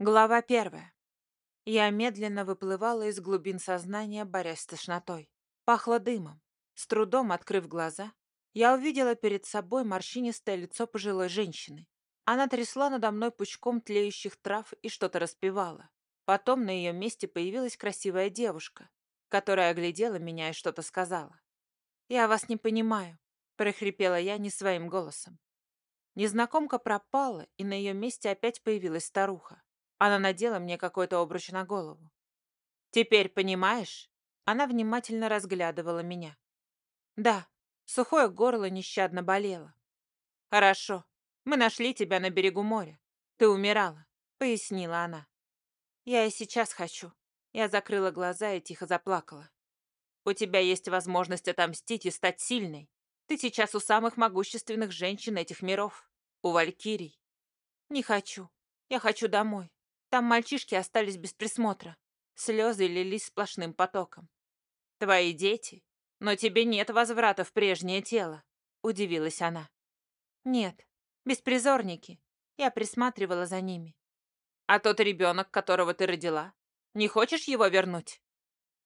Глава первая. Я медленно выплывала из глубин сознания, борясь с тошнотой. Пахло дымом. С трудом открыв глаза, я увидела перед собой морщинистое лицо пожилой женщины. Она трясла надо мной пучком тлеющих трав и что-то распевала. Потом на ее месте появилась красивая девушка, которая оглядела меня и что-то сказала. «Я вас не понимаю», — прохрипела я не своим голосом. Незнакомка пропала, и на ее месте опять появилась старуха. Она надела мне какой-то обруч на голову. «Теперь понимаешь?» Она внимательно разглядывала меня. «Да, сухое горло нещадно болело». «Хорошо, мы нашли тебя на берегу моря. Ты умирала», — пояснила она. «Я и сейчас хочу». Я закрыла глаза и тихо заплакала. «У тебя есть возможность отомстить и стать сильной. Ты сейчас у самых могущественных женщин этих миров. У Валькирий». «Не хочу. Я хочу домой. Там мальчишки остались без присмотра. Слезы лились сплошным потоком. «Твои дети? Но тебе нет возврата в прежнее тело», — удивилась она. «Нет, беспризорники. Я присматривала за ними». «А тот ребенок, которого ты родила? Не хочешь его вернуть?»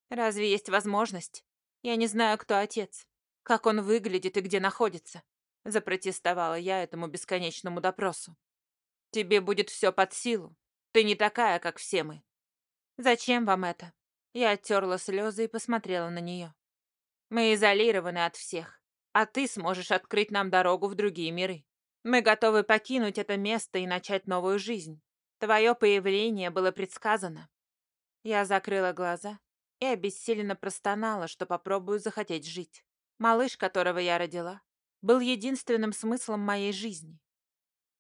«Разве есть возможность? Я не знаю, кто отец, как он выглядит и где находится», — запротестовала я этому бесконечному допросу. «Тебе будет все под силу. Ты не такая, как все мы. Зачем вам это? Я оттерла слезы и посмотрела на нее. Мы изолированы от всех, а ты сможешь открыть нам дорогу в другие миры. Мы готовы покинуть это место и начать новую жизнь. Твое появление было предсказано. Я закрыла глаза и обессиленно простонала, что попробую захотеть жить. Малыш, которого я родила, был единственным смыслом моей жизни.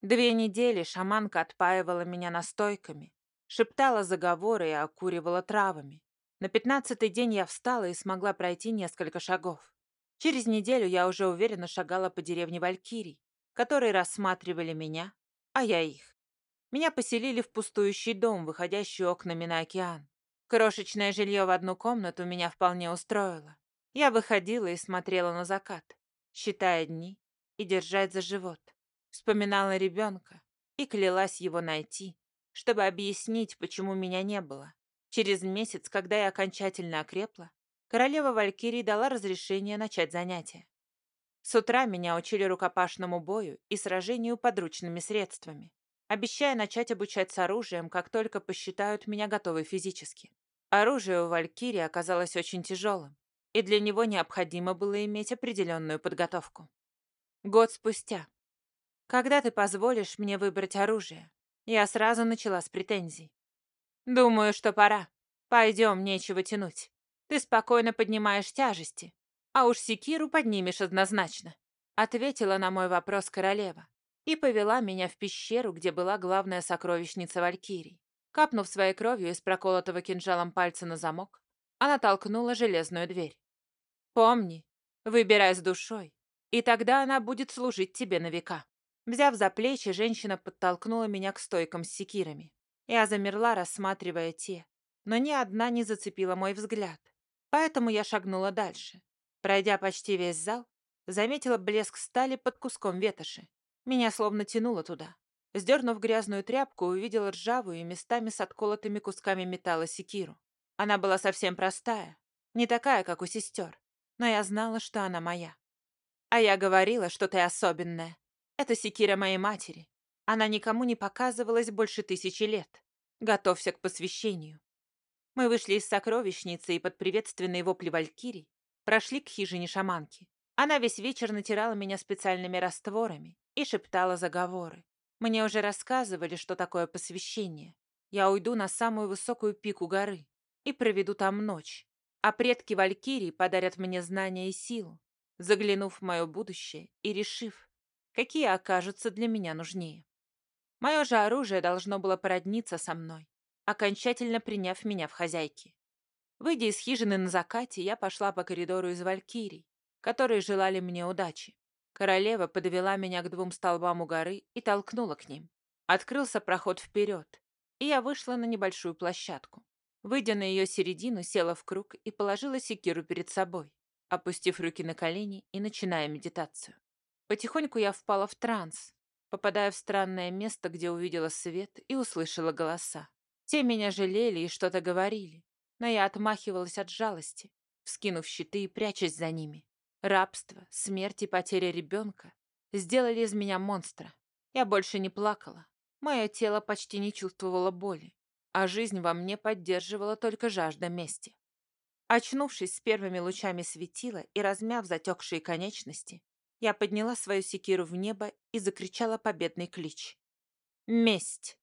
Две недели шаманка отпаивала меня настойками, шептала заговоры и окуривала травами. На пятнадцатый день я встала и смогла пройти несколько шагов. Через неделю я уже уверенно шагала по деревне Валькирий, которые рассматривали меня, а я их. Меня поселили в пустующий дом, выходящий окнами на океан. Крошечное жилье в одну комнату меня вполне устроило. Я выходила и смотрела на закат, считая дни и держать за живот. Вспоминала ребенка и клялась его найти, чтобы объяснить, почему меня не было. Через месяц, когда я окончательно окрепла, королева Валькирии дала разрешение начать занятия. С утра меня учили рукопашному бою и сражению подручными средствами, обещая начать обучать с оружием, как только посчитают меня готовой физически. Оружие у Валькирии оказалось очень тяжелым, и для него необходимо было иметь определенную подготовку. Год спустя, когда ты позволишь мне выбрать оружие? Я сразу начала с претензий. Думаю, что пора. Пойдем, нечего тянуть. Ты спокойно поднимаешь тяжести, а уж секиру поднимешь однозначно. Ответила на мой вопрос королева и повела меня в пещеру, где была главная сокровищница Валькирий. Капнув своей кровью из проколотого кинжалом пальца на замок, она толкнула железную дверь. «Помни, выбирай с душой, и тогда она будет служить тебе на века». Взяв за плечи, женщина подтолкнула меня к стойкам с секирами. Я замерла, рассматривая те, но ни одна не зацепила мой взгляд. Поэтому я шагнула дальше. Пройдя почти весь зал, заметила блеск стали под куском ветоши. Меня словно тянуло туда. Сдернув грязную тряпку, увидела ржавую и местами с отколотыми кусками металла секиру. Она была совсем простая, не такая, как у сестер, но я знала, что она моя. А я говорила, что ты особенная, это секира моей матери. Она никому не показывалась больше тысячи лет. Готовься к посвящению. Мы вышли из сокровищницы и под приветственные вопли Валькирий прошли к хижине шаманки. Она весь вечер натирала меня специальными растворами и шептала заговоры. Мне уже рассказывали, что такое посвящение. Я уйду на самую высокую пику горы и проведу там ночь, а предки Валькирии подарят мне знания и силу, заглянув в мое будущее и решив, какие окажутся для меня нужнее. Мое же оружие должно было породниться со мной, окончательно приняв меня в хозяйки. Выйдя из хижины на закате, я пошла по коридору из Валькирий, которые желали мне удачи. Королева подвела меня к двум столбам у горы и толкнула к ним. Открылся проход вперед, и я вышла на небольшую площадку. Выйдя на ее середину, села в круг и положила секиру перед собой, опустив руки на колени и начиная медитацию. Потихоньку я впала в транс, попадая в странное место, где увидела свет и услышала голоса. Те меня жалели и что-то говорили, но я отмахивалась от жалости, вскинув щиты и прячась за ними. Рабство, смерть и потеря ребенка сделали из меня монстра. Я больше не плакала. Мое тело почти не чувствовало боли, а жизнь во мне поддерживала только жажда мести. Очнувшись с первыми лучами светила и размяв затекшие конечности, я подняла свою секиру в небо и закричала победный клич. «Месть!»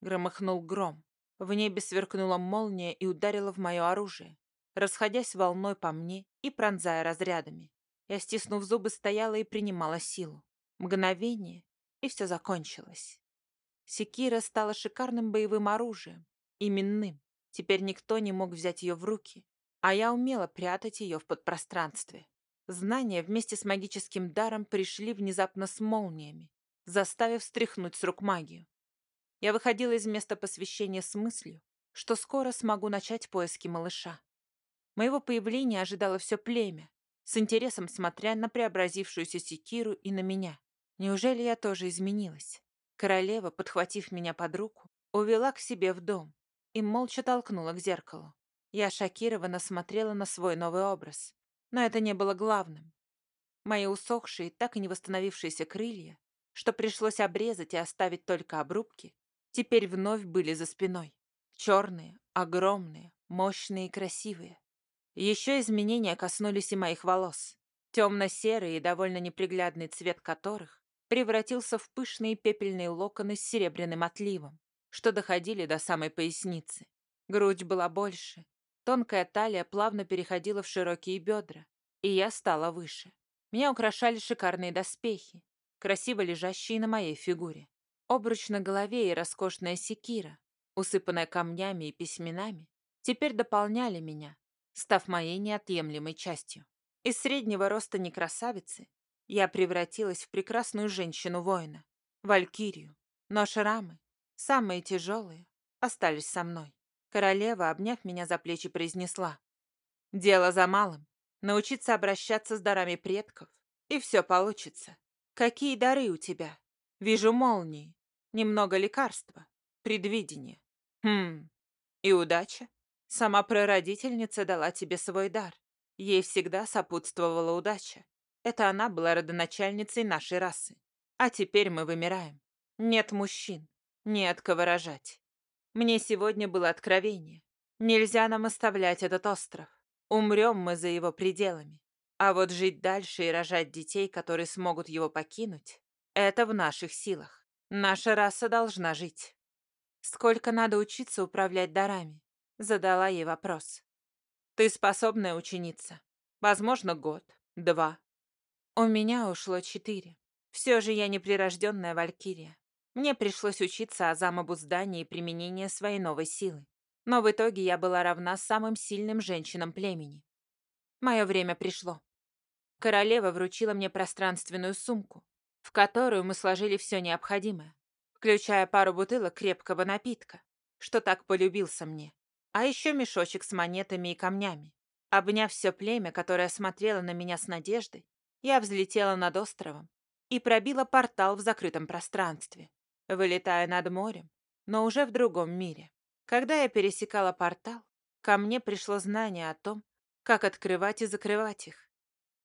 Громыхнул гром. В небе сверкнула молния и ударила в мое оружие, расходясь волной по мне и пронзая разрядами. Я, стиснув зубы, стояла и принимала силу. Мгновение, и все закончилось. Секира стала шикарным боевым оружием, именным. Теперь никто не мог взять ее в руки, а я умела прятать ее в подпространстве. Знания вместе с магическим даром пришли внезапно с молниями, заставив стряхнуть с рук магию. Я выходила из места посвящения с мыслью, что скоро смогу начать поиски малыша. Моего появления ожидало все племя, с интересом смотря на преобразившуюся секиру и на меня. Неужели я тоже изменилась? Королева, подхватив меня под руку, увела к себе в дом и молча толкнула к зеркалу. Я шокированно смотрела на свой новый образ. Но это не было главным. Мои усохшие, так и не восстановившиеся крылья, что пришлось обрезать и оставить только обрубки, теперь вновь были за спиной. Черные, огромные, мощные и красивые. Еще изменения коснулись и моих волос. Темно-серый и довольно неприглядный цвет которых превратился в пышные пепельные локоны с серебряным отливом, что доходили до самой поясницы. Грудь была больше, Тонкая талия плавно переходила в широкие бедра, и я стала выше. Меня украшали шикарные доспехи, красиво лежащие на моей фигуре. Обруч на голове и роскошная секира, усыпанная камнями и письменами, теперь дополняли меня, став моей неотъемлемой частью. Из среднего роста некрасавицы я превратилась в прекрасную женщину-воина, валькирию, но шрамы, самые тяжелые, остались со мной. Королева, обняв меня за плечи, произнесла. «Дело за малым. Научиться обращаться с дарами предков. И все получится. Какие дары у тебя? Вижу молнии. Немного лекарства. Предвидение. Хм. И удача? Сама прародительница дала тебе свой дар. Ей всегда сопутствовала удача. Это она была родоначальницей нашей расы. А теперь мы вымираем. Нет мужчин. Не от кого рожать. Мне сегодня было откровение. Нельзя нам оставлять этот остров. Умрем мы за его пределами. А вот жить дальше и рожать детей, которые смогут его покинуть, это в наших силах. Наша раса должна жить. Сколько надо учиться управлять дарами? Задала ей вопрос. Ты способная ученица. Возможно, год, два. У меня ушло четыре. Все же я не прирожденная валькирия. Мне пришлось учиться азам обуздания и применения своей новой силы. Но в итоге я была равна самым сильным женщинам племени. Мое время пришло. Королева вручила мне пространственную сумку, в которую мы сложили все необходимое, включая пару бутылок крепкого напитка, что так полюбился мне, а еще мешочек с монетами и камнями. Обняв все племя, которое смотрело на меня с надеждой, я взлетела над островом и пробила портал в закрытом пространстве вылетая над морем, но уже в другом мире. Когда я пересекала портал, ко мне пришло знание о том, как открывать и закрывать их.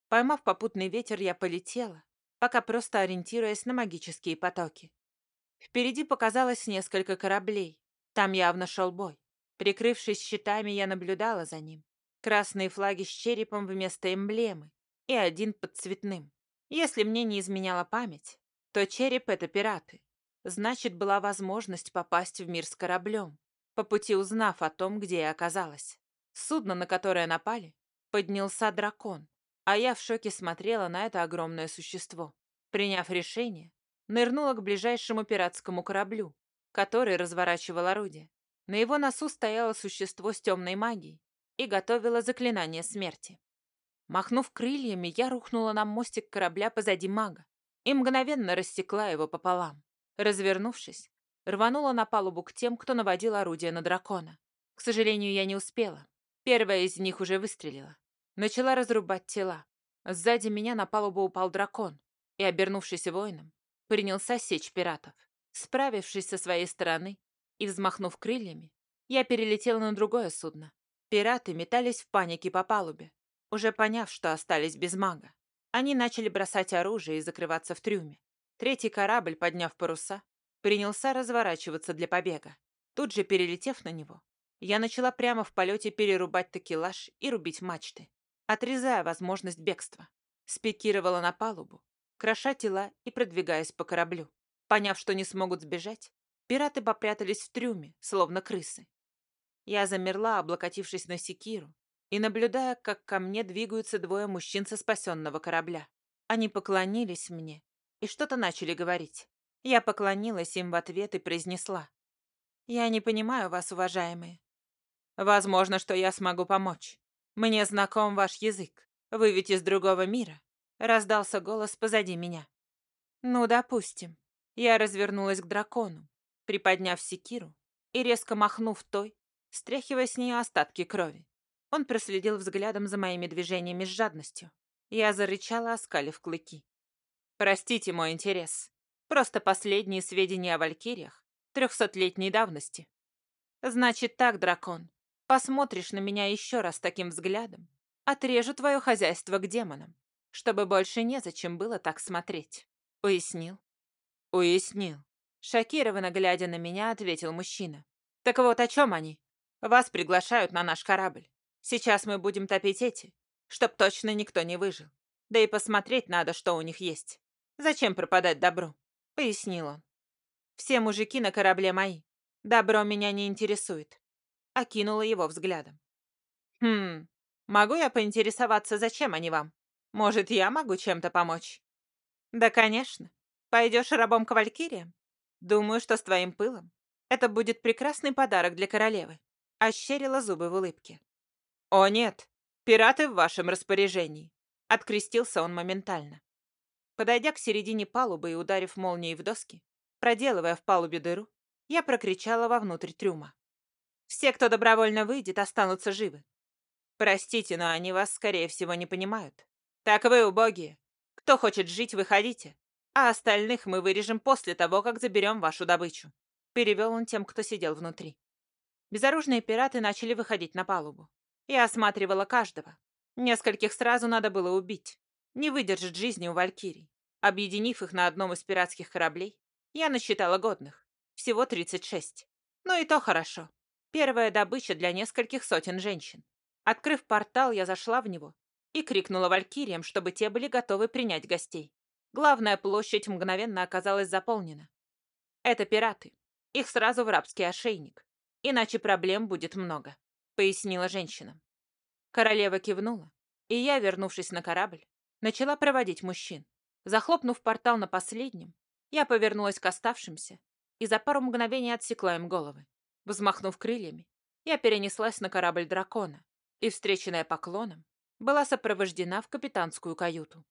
Поймав попутный ветер, я полетела, пока просто ориентируясь на магические потоки. Впереди показалось несколько кораблей. Там явно шел бой. Прикрывшись щитами, я наблюдала за ним. Красные флаги с черепом вместо эмблемы и один под цветным. Если мне не изменяла память, то череп — это пираты. Значит, была возможность попасть в мир с кораблем, по пути узнав о том, где я оказалась. Судно, на которое напали, поднялся дракон, а я в шоке смотрела на это огромное существо. Приняв решение, нырнула к ближайшему пиратскому кораблю, который разворачивал орудие. На его носу стояло существо с темной магией и готовило заклинание смерти. Махнув крыльями, я рухнула на мостик корабля позади мага и мгновенно рассекла его пополам. Развернувшись, рванула на палубу к тем, кто наводил орудие на дракона. К сожалению, я не успела. Первая из них уже выстрелила. Начала разрубать тела. Сзади меня на палубу упал дракон и, обернувшись воином, принялся сечь пиратов. Справившись со своей стороны и взмахнув крыльями, я перелетела на другое судно. Пираты метались в панике по палубе, уже поняв, что остались без мага. Они начали бросать оружие и закрываться в трюме. Третий корабль, подняв паруса, принялся разворачиваться для побега. Тут же, перелетев на него, я начала прямо в полете перерубать такелаж и рубить мачты, отрезая возможность бегства. Спикировала на палубу, кроша тела и продвигаясь по кораблю. Поняв, что не смогут сбежать, пираты попрятались в трюме, словно крысы. Я замерла, облокотившись на секиру, и наблюдая, как ко мне двигаются двое мужчин со спасенного корабля. Они поклонились мне и что-то начали говорить. Я поклонилась им в ответ и произнесла. «Я не понимаю вас, уважаемые. Возможно, что я смогу помочь. Мне знаком ваш язык. Вы ведь из другого мира. Раздался голос позади меня. Ну, допустим. Я развернулась к дракону, приподняв секиру и резко махнув той, стряхивая с нее остатки крови. Он проследил взглядом за моими движениями с жадностью. Я зарычала, оскалив клыки. «Простите мой интерес. Просто последние сведения о валькириях трехсотлетней давности. Значит так, дракон, посмотришь на меня еще раз таким взглядом, отрежу твое хозяйство к демонам чтобы больше незачем было так смотреть. Уяснил? Уяснил. Шокированно глядя на меня, ответил мужчина. Так вот, о чем они? Вас приглашают на наш корабль. Сейчас мы будем топить эти, чтоб точно никто не выжил. Да и посмотреть надо, что у них есть. Зачем пропадать добру? Пояснил он. Все мужики на корабле мои. Добро меня не интересует. Окинула его взглядом. Хм, могу я поинтересоваться, зачем они вам? Может, я могу чем-то помочь? Да, конечно. Пойдешь рабом к Валькириям? Думаю, что с твоим пылом. Это будет прекрасный подарок для королевы. Ощерила зубы в улыбке. О, нет. Пираты в вашем распоряжении. Открестился он моментально. Подойдя к середине палубы и ударив молнией в доски, проделывая в палубе дыру, я прокричала вовнутрь трюма. «Все, кто добровольно выйдет, останутся живы. Простите, но они вас, скорее всего, не понимают. «Так вы убогие. Кто хочет жить, выходите. А остальных мы вырежем после того, как заберем вашу добычу», перевел он тем, кто сидел внутри. Безоружные пираты начали выходить на палубу. Я осматривала каждого. Нескольких сразу надо было убить. Не выдержит жизни у валькирий. Объединив их на одном из пиратских кораблей, я насчитала годных. Всего 36. Ну и то хорошо. Первая добыча для нескольких сотен женщин. Открыв портал, я зашла в него и крикнула валькириям, чтобы те были готовы принять гостей. Главная площадь мгновенно оказалась заполнена. Это пираты. Их сразу в рабский ошейник. Иначе проблем будет много, пояснила женщина. Королева кивнула, и я, вернувшись на корабль, начала проводить мужчин. Захлопнув портал на последнем, я повернулась к оставшимся и за пару мгновений отсекла им головы. Взмахнув крыльями, я перенеслась на корабль дракона и, встреченная поклоном, была сопровождена в капитанскую каюту.